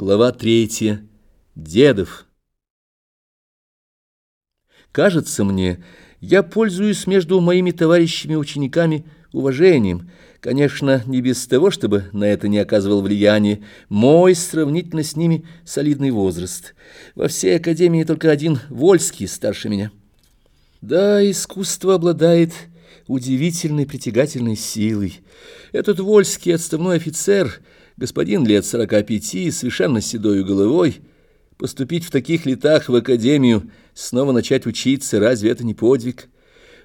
Глава третья. Дедов. Кажется мне, я пользуюсь между моими товарищами-учениками уважением, конечно, не без того, чтобы на это не оказывал влияние мой сравнительно с ними солидный возраст. Во всей академии только один Вольский старше меня. Да, искусство обладает удивительной притягательной силой. Этот Вольский отставной офицер — господин лет сорока пяти, совершенно седою головой, поступить в таких летах в академию, снова начать учиться, разве это не подвиг?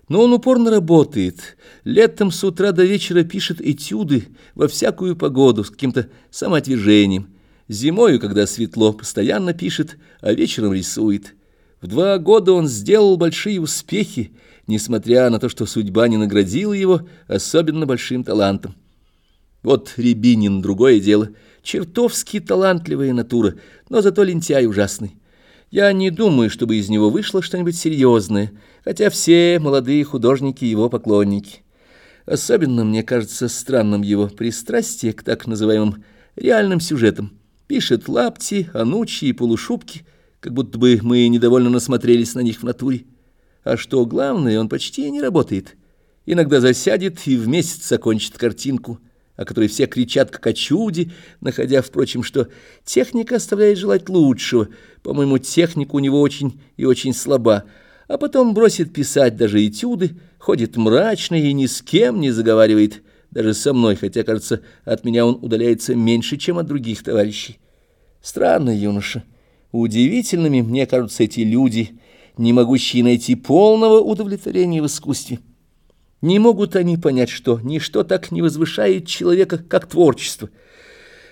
Но он упорно работает, летом с утра до вечера пишет этюды во всякую погоду с каким-то самоотвержением, зимою, когда светло, постоянно пишет, а вечером рисует. В два года он сделал большие успехи, несмотря на то, что судьба не наградила его особенно большим талантом. Вот Рябинин — другое дело. Чертовски талантливая натура, но зато лентяй ужасный. Я не думаю, чтобы из него вышло что-нибудь серьезное, хотя все молодые художники его поклонники. Особенно мне кажется странным его пристрастие к так называемым реальным сюжетам. Пишет лапти, анучи и полушубки, как будто бы мы недовольно насмотрелись на них в натуре. А что главное, он почти не работает. Иногда засядет и в месяц закончит картинку — о которой все кричат как о чуде, находя, впрочем, что техника оставляет желать лучшего. По-моему, техника у него очень и очень слаба. А потом бросит писать даже этюды, ходит мрачный и ни с кем не заговаривает, даже со мной, хотя, кажется, от меня он удаляется меньше, чем от других товарищей. Странный юноша. Удивительными мне кажутся эти люди, не могущие найти полного удовлетворения в искусстве. Не могут они понять, что ничто так не возвышает человека, как творчество.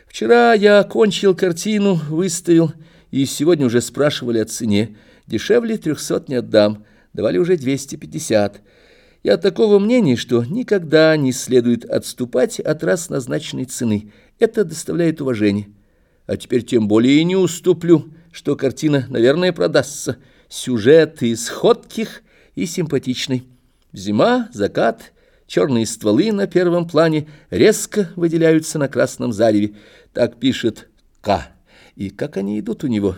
Вчера я окончил картину, выставил, и сегодня уже спрашивали о цене. Дешевле трехсот не отдам, давали уже двести пятьдесят. Я такого мнения, что никогда не следует отступать от раз назначенной цены. Это доставляет уважение. А теперь тем более и не уступлю, что картина, наверное, продастся. Сюжет и сходких, и симпатичный. Зима, закат, черные стволы на первом плане резко выделяются на красном зареве. Так пишет К. И как они идут у него?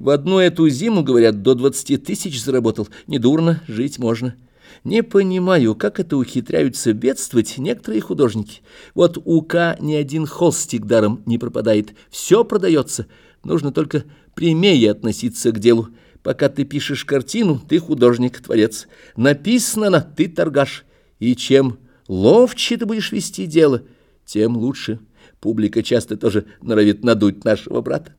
В одну эту зиму, говорят, до двадцати тысяч заработал. Недурно, жить можно. Не понимаю, как это ухитряются бедствовать некоторые художники. Вот у К ни один холстик даром не пропадает. Все продается. Нужно только прямее относиться к делу. Пока ты пишешь картину, ты художник-творец. Написано она, ты торгаш. И чем ловче ты будешь вести дело, тем лучше. Публика часто тоже норовит надуть нашего брата.